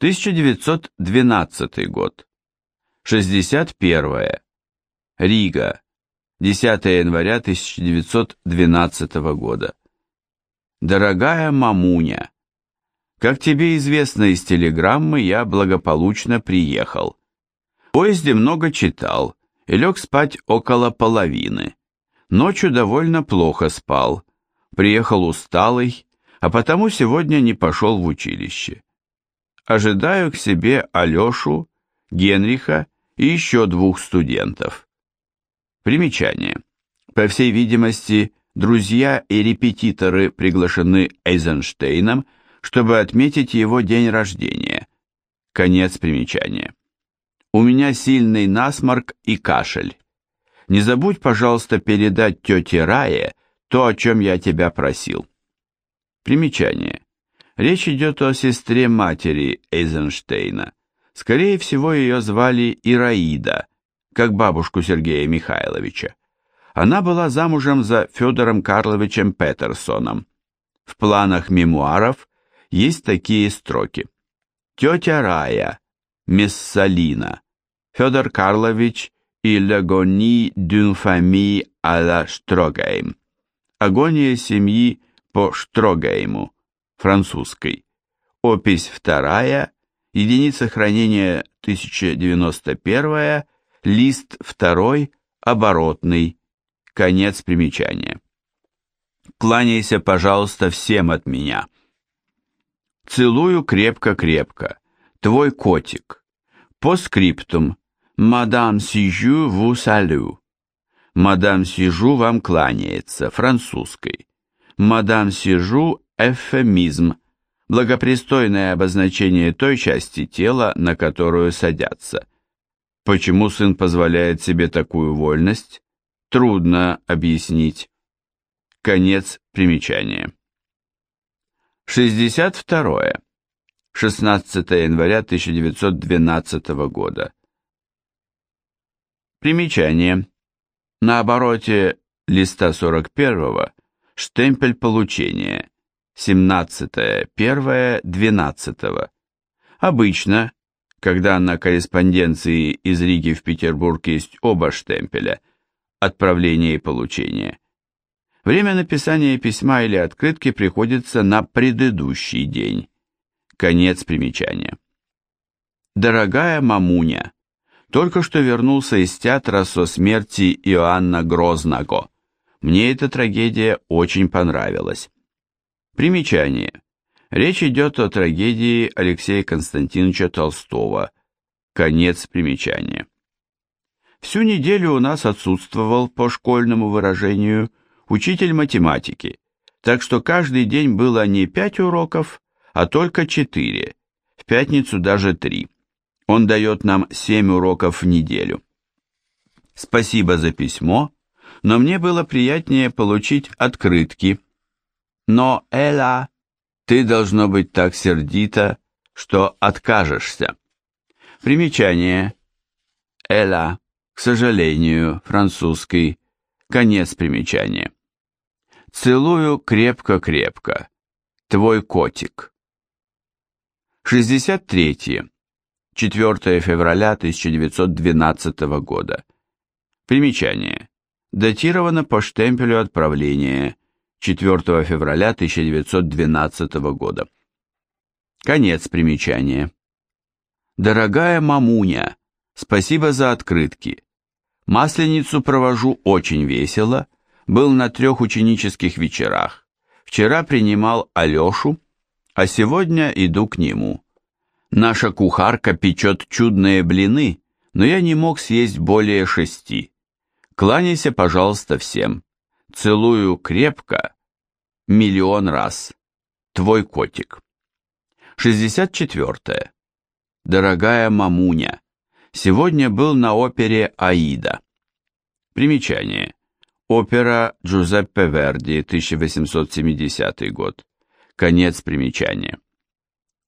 1912 год. 61. Рига. 10 января 1912 года. Дорогая мамуня, как тебе известно из телеграммы, я благополучно приехал. В поезде много читал и лег спать около половины. Ночью довольно плохо спал, приехал усталый, а потому сегодня не пошел в училище. Ожидаю к себе Алешу, Генриха и еще двух студентов. Примечание. По всей видимости, друзья и репетиторы приглашены Эйзенштейном, чтобы отметить его день рождения. Конец примечания. У меня сильный насморк и кашель. Не забудь, пожалуйста, передать тете Рае то, о чем я тебя просил. Примечание. Речь идет о сестре матери Эйзенштейна. Скорее всего, ее звали Ираида, как бабушку Сергея Михайловича. Она была замужем за Федором Карловичем Петерсоном. В планах мемуаров есть такие строки. Тетя Рая, Мессалина, Федор Карлович и Легони famille à la Штрогейм. Агония семьи по Штрогейму, французской. Опись вторая, единица хранения 1091, лист второй, оборотный, конец примечания. Кланяйся, пожалуйста, всем от меня. Целую крепко-крепко. Твой котик. По скриптум. Мадам Сижу ву салю. Мадам Сижу вам кланяется, французской. Мадам Сижу эвфемизм, благопристойное обозначение той части тела, на которую садятся. Почему сын позволяет себе такую вольность? Трудно объяснить. Конец примечания. 62. 16 января 1912 года. Примечание. На обороте листа 41 штемпель получения 17, 1, 12. Обычно, когда на корреспонденции из Риги в Петербург есть оба штемпеля, отправление и получение, время написания письма или открытки приходится на предыдущий день. Конец примечания. Дорогая мамуня, только что вернулся из театра со смерти Иоанна Грозного. Мне эта трагедия очень понравилась. Примечание. Речь идет о трагедии Алексея Константиновича Толстого. Конец примечания. Всю неделю у нас отсутствовал, по школьному выражению, учитель математики, так что каждый день было не пять уроков, а только четыре, в пятницу даже три. Он дает нам семь уроков в неделю. Спасибо за письмо, но мне было приятнее получить открытки, но, Эла, ты должно быть так сердита, что откажешься. Примечание. Эла, к сожалению, французский. Конец примечания. Целую крепко-крепко. Твой котик. 63. 4 февраля 1912 года. Примечание. Датировано по штемпелю отправления 4 февраля 1912 года. Конец примечания. Дорогая мамуня, спасибо за открытки. Масленицу провожу очень весело, был на трех ученических вечерах. Вчера принимал Алешу, а сегодня иду к нему. Наша кухарка печет чудные блины, но я не мог съесть более шести. Кланяйся, пожалуйста, всем. Целую крепко, миллион раз. Твой котик. 64. Дорогая мамуня, сегодня был на опере «Аида». Примечание. Опера Джузеппе Верди, 1870 год. Конец примечания.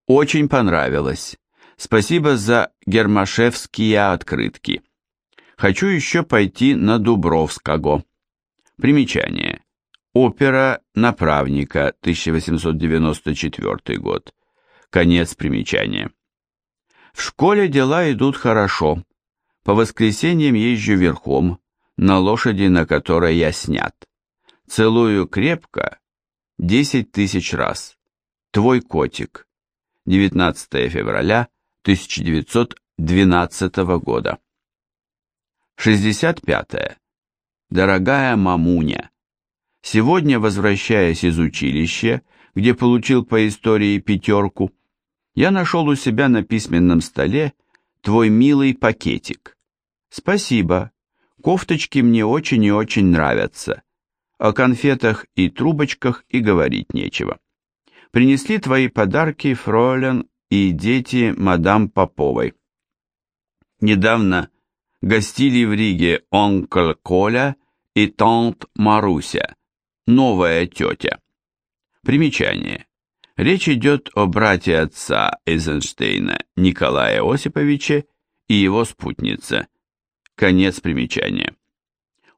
Очень понравилось. Спасибо за гермашевские открытки. Хочу еще пойти на Дубровского. Примечание. Опера «Направника», 1894 год. Конец примечания. В школе дела идут хорошо. По воскресеньям езжу верхом, на лошади, на которой я снят. Целую крепко, десять тысяч раз. Твой котик. 19 февраля 1912 года. 65. Дорогая мамуня, сегодня, возвращаясь из училища, где получил по истории пятерку, я нашел у себя на письменном столе твой милый пакетик. Спасибо, кофточки мне очень и очень нравятся. О конфетах и трубочках и говорить нечего. Принесли твои подарки Фройлен и дети мадам Поповой. Недавно гостили в Риге онкл Коля и тант Маруся, новая тетя. Примечание. Речь идет о брате отца Эйзенштейна Николае Осиповиче и его спутнице. Конец примечания.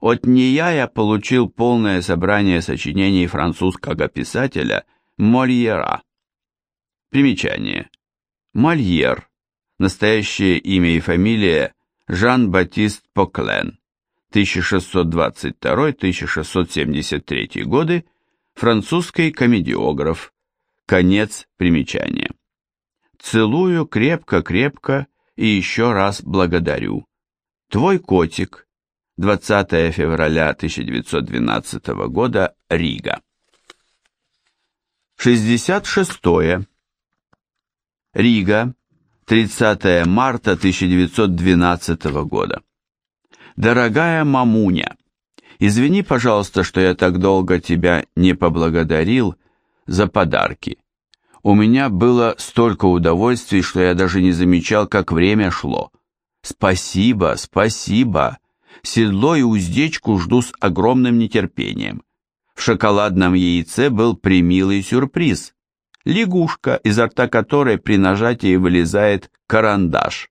От нея я получил полное собрание сочинений французского писателя Мольера. Примечание. Мольер. Настоящее имя и фамилия Жан-Батист Поклен. 1622-1673 годы. Французский комедиограф. Конец примечания. Целую крепко-крепко и еще раз благодарю. Твой котик. 20 февраля 1912 года. Рига. 66. Рига. 30 марта 1912 года. Дорогая мамуня, извини, пожалуйста, что я так долго тебя не поблагодарил за подарки. У меня было столько удовольствий, что я даже не замечал, как время шло. Спасибо, спасибо. Седло и уздечку жду с огромным нетерпением. В шоколадном яйце был примилый сюрприз. Лягушка, изо рта которой при нажатии вылезает карандаш.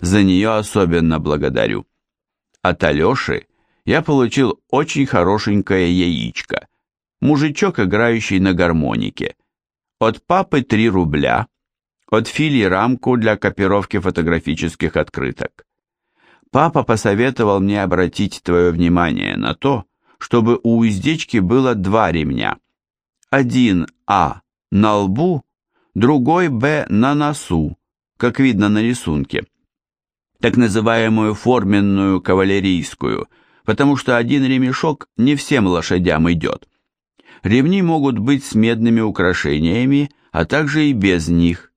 За нее особенно благодарю. От Алеши я получил очень хорошенькое яичко. Мужичок, играющий на гармонике. От папы 3 рубля. От Фили рамку для копировки фотографических открыток. Папа посоветовал мне обратить твое внимание на то, чтобы у уздечки было два ремня. Один А на лбу, другой Б на носу, как видно на рисунке. Так называемую форменную кавалерийскую, потому что один ремешок не всем лошадям идет. Ремни могут быть с медными украшениями, а также и без них.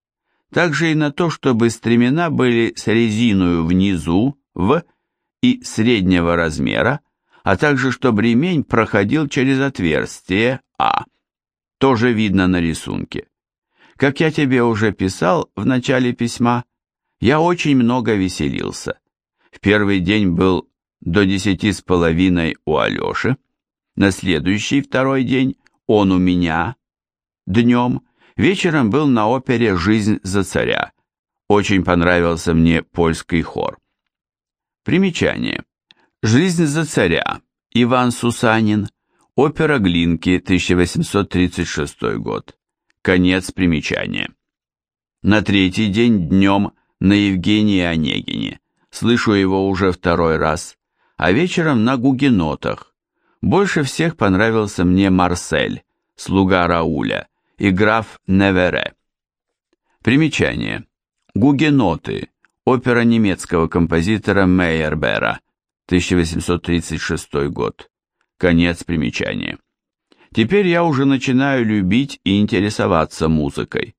Также и на то, чтобы стремена были с резиной внизу, в и среднего размера, а также чтобы ремень проходил через отверстие А. Тоже видно на рисунке. Как я тебе уже писал в начале письма, я очень много веселился. В первый день был до десяти с половиной у Алеши, на следующий второй день он у меня, днем, вечером был на опере «Жизнь за царя». Очень понравился мне польский хор. Примечание. «Жизнь за царя» Иван Сусанин, опера Глинки, 1836 год. Конец примечания. На третий день днем на Евгении Онегине, слышу его уже второй раз, а вечером на Гугенотах. Больше всех понравился мне Марсель, слуга Рауля, и граф Невере. Примечание. Гугеноты Опера немецкого композитора Мейербера, 1836 год. Конец примечания. Теперь я уже начинаю любить и интересоваться музыкой.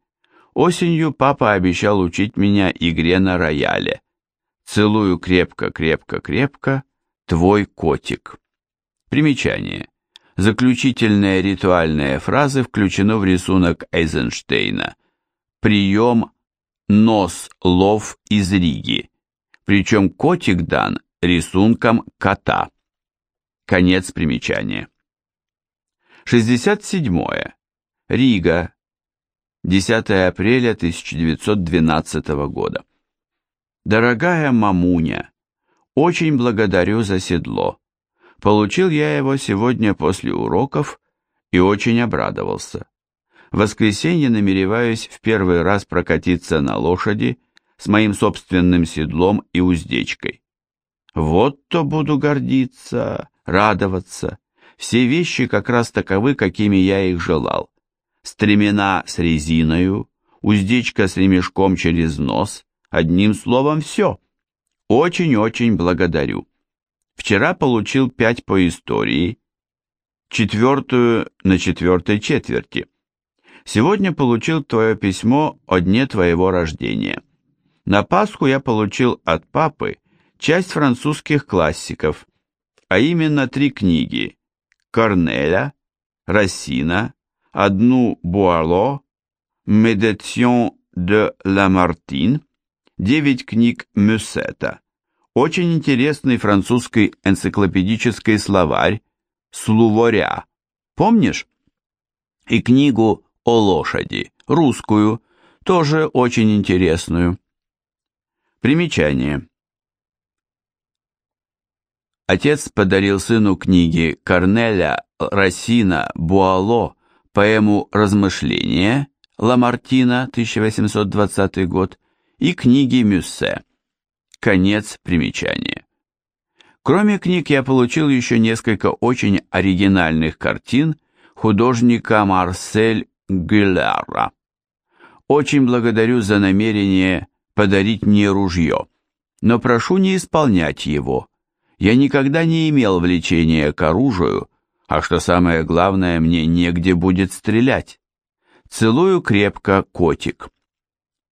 Осенью папа обещал учить меня игре на рояле. Целую крепко-крепко-крепко, твой котик. Примечание. Заключительные ритуальные фразы включены в рисунок Эйзенштейна. Прием нос лов из Риги, причем котик дан рисунком кота. Конец примечания. 67. Рига. 10 апреля 1912 года. Дорогая мамуня, очень благодарю за седло. Получил я его сегодня после уроков и очень обрадовался. В воскресенье намереваюсь в первый раз прокатиться на лошади с моим собственным седлом и уздечкой. Вот то буду гордиться, радоваться. Все вещи как раз таковы, какими я их желал. Стремена с резиною, уздечка с ремешком через нос, одним словом все. Очень-очень благодарю. Вчера получил пять по истории, четвертую на четвертой четверти. Сегодня получил твое письмо о дне твоего рождения. На Пасху я получил от папы часть французских классиков, а именно три книги Корнеля, Рассина, одну Буало, Медетион де Ламартин, девять книг Мюссета, очень интересный французский энциклопедический словарь «Слуворя», помнишь? И книгу о лошади, русскую, тоже очень интересную. Примечание. Отец подарил сыну книги Корнеля Рассина Буало, поэму «Размышления» Ламартина, 1820 год, и книги Мюссе. Конец примечания. Кроме книг я получил еще несколько очень оригинальных картин художника Марсель Гюляра. Очень благодарю за намерение подарить мне ружье, но прошу не исполнять его. Я никогда не имел влечения к оружию, а что самое главное, мне негде будет стрелять. Целую крепко, котик.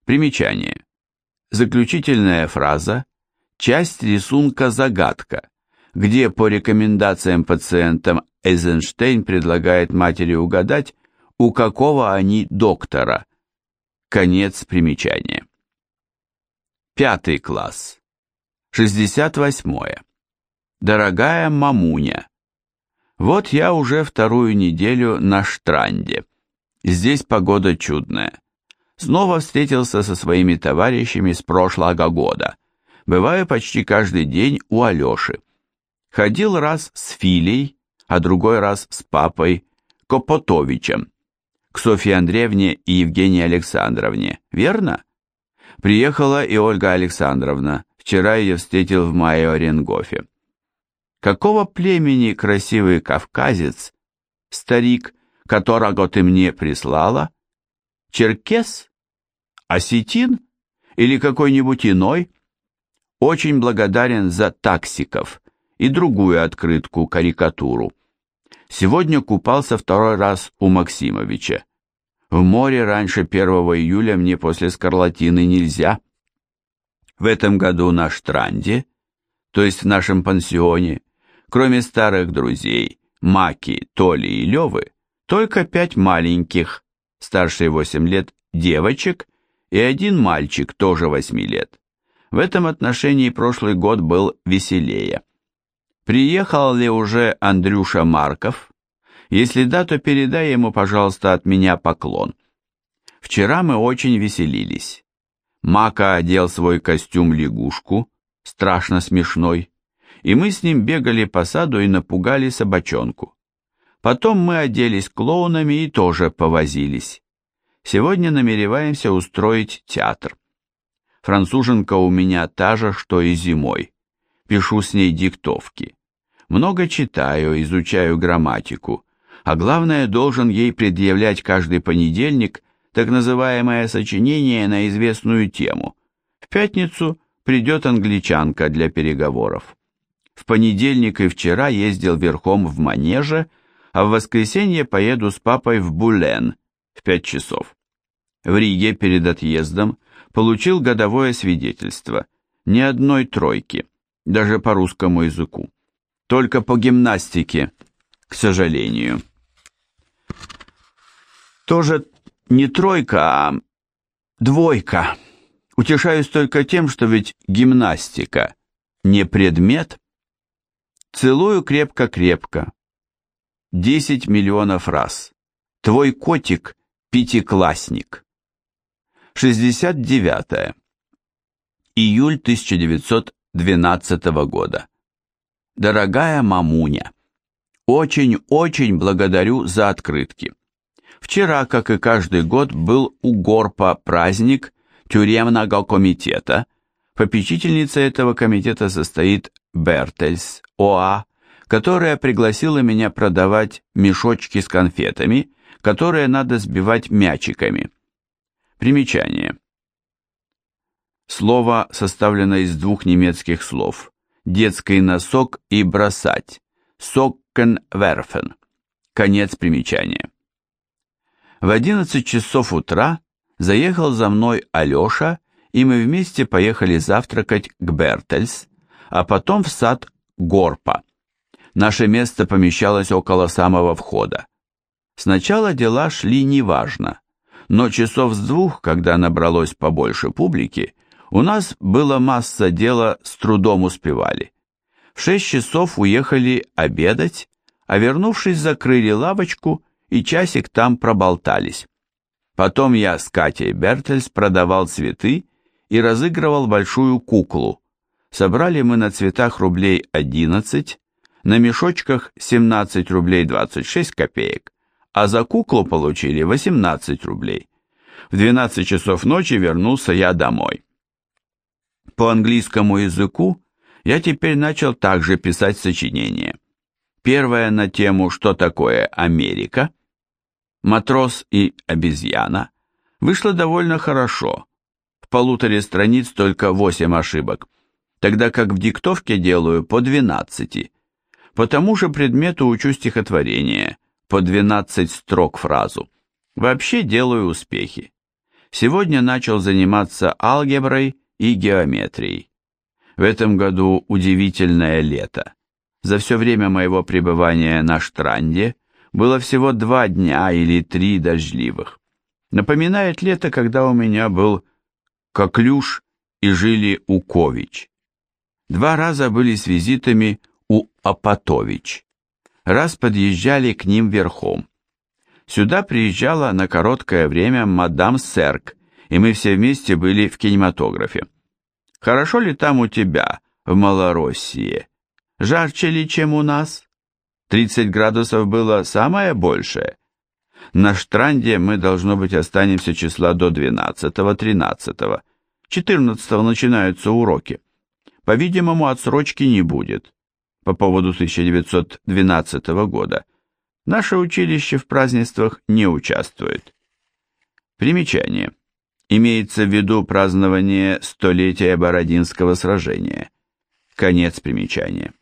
Примечание. Заключительная фраза – часть рисунка «Загадка», где по рекомендациям пациентам Эйзенштейн предлагает матери угадать, у какого они доктора. Конец примечания. Пятый класс. 68. Дорогая мамуня, вот я уже вторую неделю на Штранде. Здесь погода чудная. Снова встретился со своими товарищами с прошлого года. Бываю почти каждый день у Алеши. Ходил раз с Филей, а другой раз с папой Копотовичем. К Софье Андреевне и Евгении Александровне, верно? Приехала и Ольга Александровна. Вчера ее встретил в Майо-Ренгофе. Какого племени красивый кавказец, старик, которого ты мне прислала? черкес, осетин или какой-нибудь иной, очень благодарен за таксиков и другую открытку, карикатуру. Сегодня купался второй раз у Максимовича. В море раньше 1 июля мне после скарлатины нельзя. В этом году на Штранде, то есть в нашем пансионе, кроме старых друзей, Маки, Толи и Левы, только пять маленьких, старшие 8 лет, девочек и один мальчик, тоже 8 лет. В этом отношении прошлый год был веселее. Приехал ли уже Андрюша Марков? Если да, то передай ему, пожалуйста, от меня поклон. Вчера мы очень веселились. Мака одел свой костюм лягушку, страшно смешной, и мы с ним бегали по саду и напугали собачонку. Потом мы оделись клоунами и тоже повозились. Сегодня намереваемся устроить театр. Француженка у меня та же, что и зимой. Пишу с ней диктовки. Много читаю, изучаю грамматику, а главное, должен ей предъявлять каждый понедельник так называемое сочинение на известную тему. В пятницу придет англичанка для переговоров. В понедельник и вчера ездил верхом в манеже, а в воскресенье поеду с папой в Булен в пять часов. В Риге перед отъездом получил годовое свидетельство, ни одной тройки, даже по русскому языку, только по гимнастике, к сожалению. Тоже не тройка, а двойка. Утешаюсь только тем, что ведь гимнастика не предмет. Целую крепко-крепко, 10 миллионов раз. Твой котик – пятиклассник. 69. Июль 1912 года. Дорогая мамуня, очень-очень благодарю за открытки. Вчера, как и каждый год, был у Горпа праздник тюремного комитета. Попечительницей этого комитета состоит Бертельс ОА, которая пригласила меня продавать мешочки с конфетами, которые надо сбивать мячиками. Примечание. Слово составлено из двух немецких слов «детский носок» и «бросать» «соккенверфен». Конец примечания. В 11 часов утра заехал за мной Алеша, и мы вместе поехали завтракать к Бертельс, а потом в сад Горпа. Наше место помещалось около самого входа. Сначала дела шли неважно, но часов с двух, когда набралось побольше публики, у нас было масса дела, с трудом успевали. В шесть часов уехали обедать, а вернувшись, закрыли лавочку и часик там проболтались. Потом я с Катей Бертельс продавал цветы и разыгрывал большую куклу. Собрали мы на цветах рублей 11, на мешочках 17 рублей 26 копеек, а за куклу получили 18 рублей. В 12 часов ночи вернулся я домой. По английскому языку я теперь начал также писать сочинения. Первое на тему «Что такое Америка?» «Матрос и обезьяна» вышло довольно хорошо. В полуторе страниц только 8 ошибок, тогда как в диктовке делаю по 12. По тому же предмету учу стихотворение, по 12 строк фразу. Вообще делаю успехи. Сегодня начал заниматься алгеброй и геометрией. В этом году удивительное лето. За все время моего пребывания на Штранде было всего два дня или три дождливых. Напоминает лето, когда у меня был Коклюш и жили у Кович. Два раза были с визитами у Апатович. Раз подъезжали к ним верхом. Сюда приезжала на короткое время мадам Серк, и мы все вместе были в кинематографе. Хорошо ли там у тебя, в Малороссии? Жарче ли, чем у нас? 30 градусов было самое большее. На Штранде мы, должно быть, останемся числа до 12-13. 14 начинаются уроки. По-видимому, отсрочки не будет по поводу 1912 года. Наше училище в празднествах не участвует. Примечание. Имеется в виду празднование столетия Бородинского сражения. Конец примечания.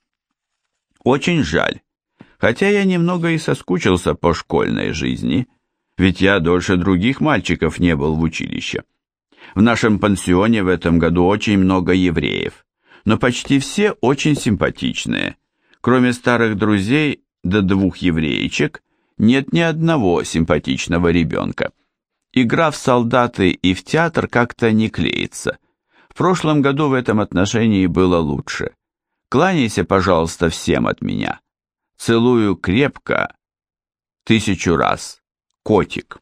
Очень жаль, хотя я немного и соскучился по школьной жизни, ведь я дольше других мальчиков не был в училище. В нашем пансионе в этом году очень много евреев но почти все очень симпатичные. Кроме старых друзей до да двух евреечек, нет ни одного симпатичного ребенка. Игра в солдаты и в театр как-то не клеится. В прошлом году в этом отношении было лучше. Кланяйся, пожалуйста, всем от меня. Целую крепко, тысячу раз. Котик.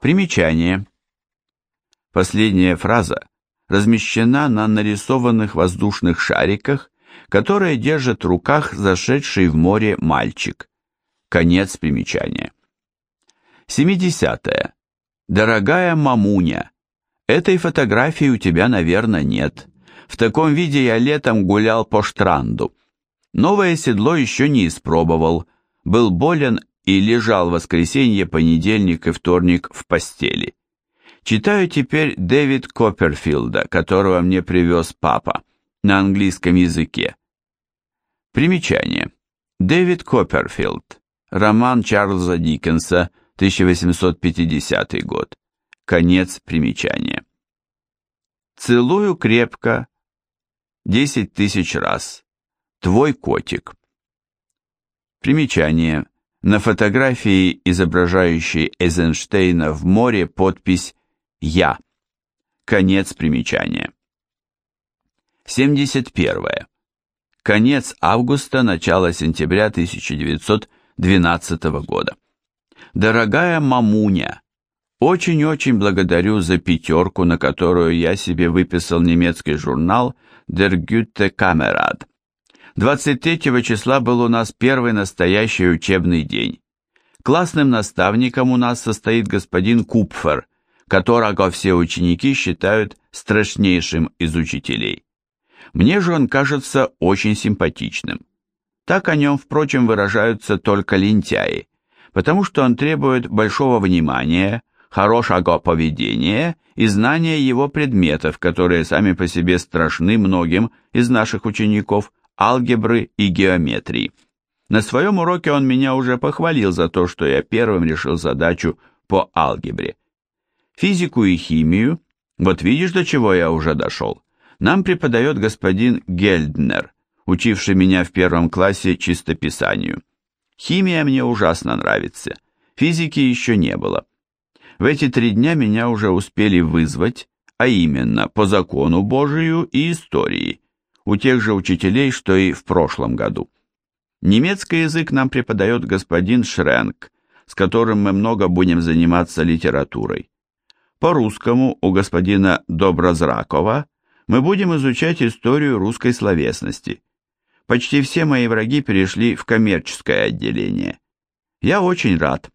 Примечание. Последняя фраза размещена на нарисованных воздушных шариках, которые держит в руках зашедший в море мальчик. Конец примечания. 70. -е. Дорогая мамуня, этой фотографии у тебя, наверное, нет. В таком виде я летом гулял по штранду. Новое седло еще не испробовал. Был болен и лежал воскресенье, понедельник и вторник в постели. Читаю теперь Дэвид Копперфилда, которого мне привез папа, на английском языке. Примечание. Дэвид Копперфилд. Роман Чарльза Диккенса, 1850 год. Конец примечания. Целую крепко. Десять тысяч раз. Твой котик. Примечание. На фотографии, изображающей Эйзенштейна в море, подпись я. Конец примечания. 71. Конец августа, начало сентября 1912 года. Дорогая мамуня, очень-очень благодарю за пятерку, на которую я себе выписал немецкий журнал Der Gute Kamerad. 23 числа был у нас первый настоящий учебный день. Классным наставником у нас состоит господин Купфер – которого все ученики считают страшнейшим из учителей. Мне же он кажется очень симпатичным. Так о нем, впрочем, выражаются только лентяи, потому что он требует большого внимания, хорошего поведения и знания его предметов, которые сами по себе страшны многим из наших учеников, алгебры и геометрии. На своем уроке он меня уже похвалил за то, что я первым решил задачу по алгебре. Физику и химию, вот видишь, до чего я уже дошел, нам преподает господин Гельднер, учивший меня в первом классе чистописанию. Химия мне ужасно нравится, физики еще не было. В эти три дня меня уже успели вызвать, а именно по закону Божию и истории, у тех же учителей, что и в прошлом году. Немецкий язык нам преподает господин Шренк, с которым мы много будем заниматься литературой. По-русскому у господина Доброзракова мы будем изучать историю русской словесности. Почти все мои враги перешли в коммерческое отделение. Я очень рад.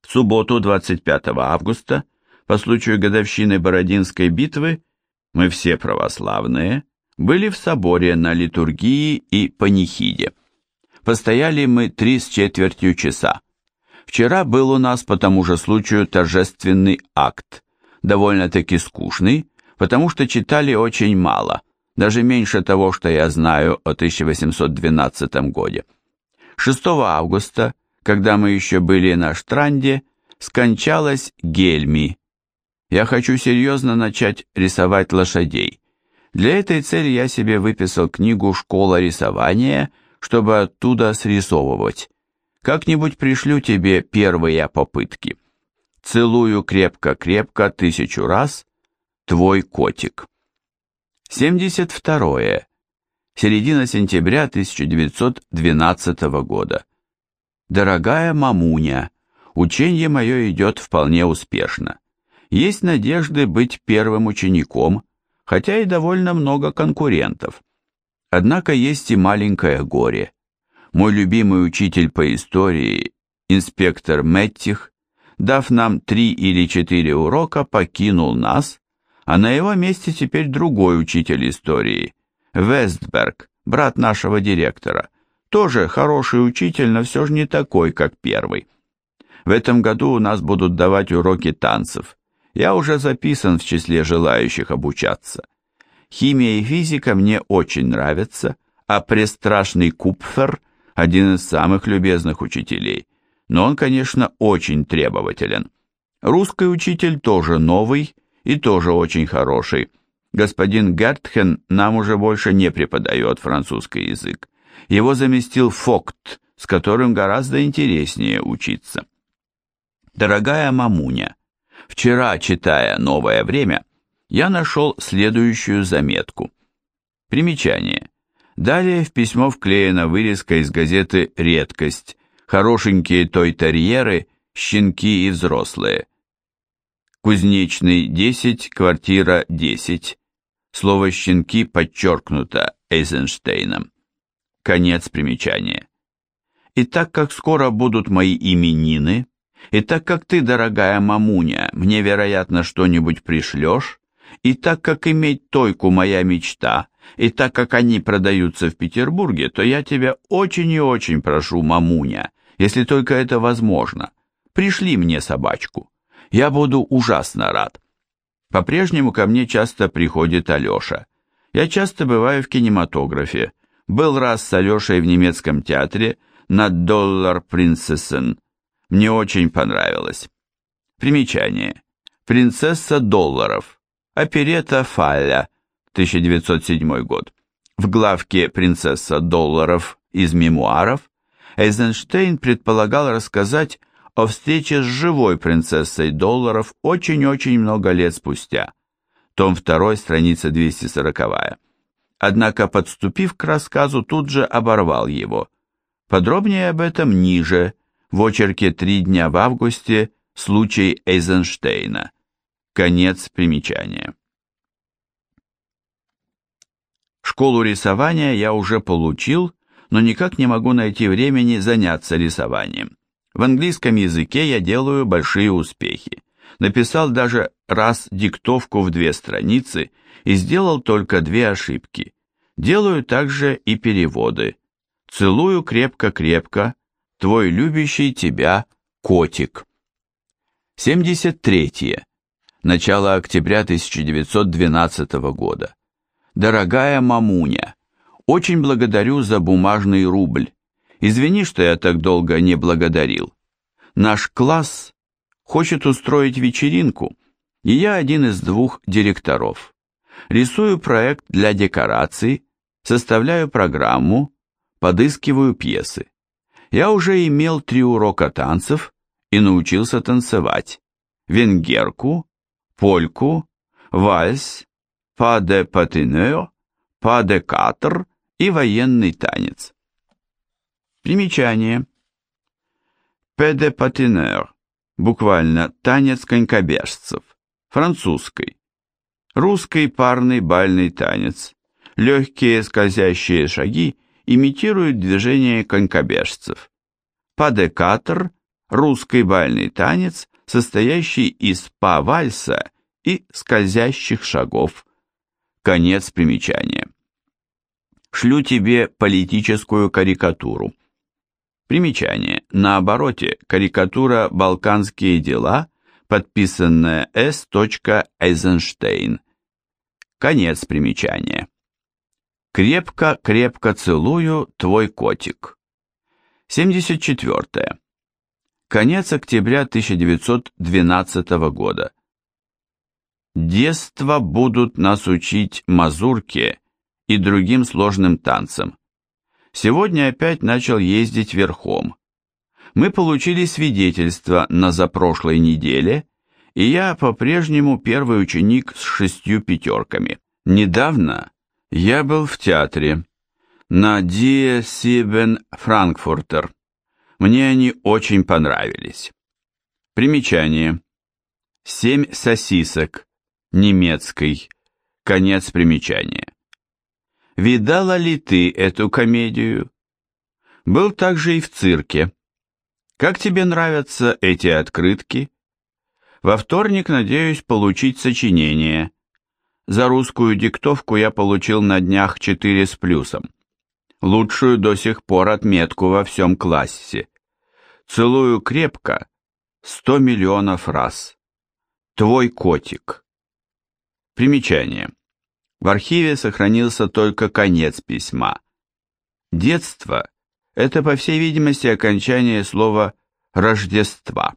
В субботу 25 августа, по случаю годовщины Бородинской битвы, мы все православные, были в соборе на литургии и панихиде. Постояли мы три с четвертью часа. Вчера был у нас по тому же случаю торжественный акт, довольно-таки скучный, потому что читали очень мало – даже меньше того, что я знаю о 1812 годе. 6 августа, когда мы еще были на Штранде, скончалась Гельми. Я хочу серьезно начать рисовать лошадей. Для этой цели я себе выписал книгу «Школа рисования», чтобы оттуда срисовывать. Как-нибудь пришлю тебе первые попытки. Целую крепко-крепко тысячу раз. Твой котик. 72. Середина сентября 1912 года. Дорогая мамуня, учение мое идет вполне успешно. Есть надежды быть первым учеником, хотя и довольно много конкурентов. Однако есть и маленькое горе. Мой любимый учитель по истории, инспектор Меттих, дав нам три или четыре урока, покинул нас а на его месте теперь другой учитель истории, Вестберг, брат нашего директора. Тоже хороший учитель, но все же не такой, как первый. В этом году у нас будут давать уроки танцев. Я уже записан в числе желающих обучаться. Химия и физика мне очень нравятся, а престрашный Купфер – один из самых любезных учителей. Но он, конечно, очень требователен. Русский учитель тоже новый и тоже очень хороший. Господин Гертхен нам уже больше не преподает французский язык. Его заместил Фокт, с которым гораздо интереснее учиться. Дорогая мамуня, вчера, читая «Новое время», я нашел следующую заметку. Примечание. Далее в письмо вклеена вырезка из газеты «Редкость», хорошенькие той-терьеры, щенки и взрослые. Кузнечный, 10, квартира 10. Слово «щенки» подчеркнуто Эйзенштейном. Конец примечания. И так как скоро будут мои именины, и так как ты, дорогая мамуня, мне, вероятно, что-нибудь пришлешь, и так как иметь тойку моя мечта, и так как они продаются в Петербурге, то я тебя очень и очень прошу, мамуня, если только это возможно, пришли мне собачку. Я буду ужасно рад. По-прежнему ко мне часто приходит Алеша. Я часто бываю в кинематографе. Был раз с Алешей в немецком театре на «Доллар Принцессен». Мне очень понравилось. Примечание. «Принцесса долларов». Оперета Фалля, 1907 год. В главке «Принцесса долларов» из мемуаров Эйзенштейн предполагал рассказать о встрече с живой принцессой долларов очень-очень много лет спустя. Том 2, страница 240. Однако, подступив к рассказу, тут же оборвал его. Подробнее об этом ниже, в очерке «Три дня в августе. Случай Эйзенштейна». Конец примечания. Школу рисования я уже получил, но никак не могу найти времени заняться рисованием. В английском языке я делаю большие успехи. Написал даже раз диктовку в две страницы и сделал только две ошибки. Делаю также и переводы. Целую крепко-крепко, твой любящий тебя котик. 73. -е. Начало октября 1912 года. Дорогая мамуня, очень благодарю за бумажный рубль. Извини, что я так долго не благодарил. Наш класс хочет устроить вечеринку, и я один из двух директоров. Рисую проект для декораций, составляю программу, подыскиваю пьесы. Я уже имел три урока танцев и научился танцевать. Венгерку, польку, вальс, па де патинeur, па де катр и военный танец. Примечание. Пе де патинeur, буквально танец конькобежцев, французской. Русский парный бальный танец. Легкие скользящие шаги имитируют движение конькобежцев. Падекатр – русский бальный танец, состоящий из па-вальса и скользящих шагов. Конец примечания. Шлю тебе политическую карикатуру. Примечание. На обороте карикатура «Балканские дела», подписанная С. Эйзенштейн. Конец примечания. Крепко-крепко целую, твой котик. 74. Конец октября 1912 года. Детство будут нас учить мазурке и другим сложным танцам. Сегодня опять начал ездить верхом. Мы получили свидетельство на запрошлой неделе, и я по-прежнему первый ученик с шестью пятерками. Недавно я был в театре на Die Sieben Frankfurter. Мне они очень понравились. Примечание. Семь сосисок. Немецкий. Конец примечания. Видала ли ты эту комедию? Был также и в цирке. Как тебе нравятся эти открытки? Во вторник надеюсь получить сочинение – за русскую диктовку я получил на днях 4 с плюсом. Лучшую до сих пор отметку во всем классе. Целую крепко 100 миллионов раз. Твой котик. Примечание. В архиве сохранился только конец письма. Детство – это, по всей видимости, окончание слова «Рождества».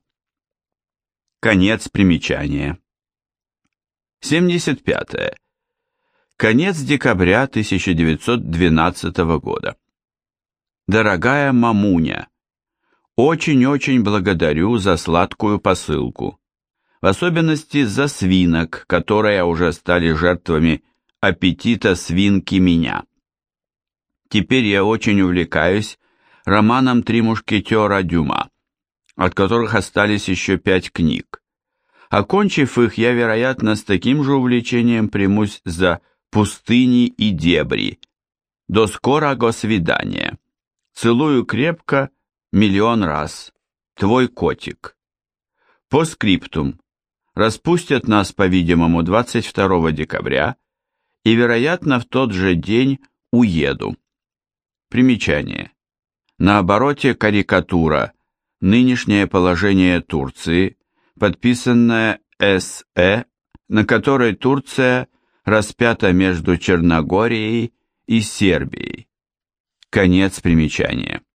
Конец примечания. 75. -е. Конец декабря 1912 года. Дорогая мамуня, очень-очень благодарю за сладкую посылку, в особенности за свинок, которые уже стали жертвами аппетита свинки меня. Теперь я очень увлекаюсь романом «Три мушкетера Дюма», от которых остались еще пять книг. Окончив их, я, вероятно, с таким же увлечением примусь за пустыни и дебри. До скорого свидания. Целую крепко миллион раз. Твой котик. По скриптум. Распустят нас, по-видимому, 22 декабря, и, вероятно, в тот же день уеду. Примечание. На обороте карикатура «Нынешнее положение Турции» подписанная С.Э., на которой Турция распята между Черногорией и Сербией. Конец примечания.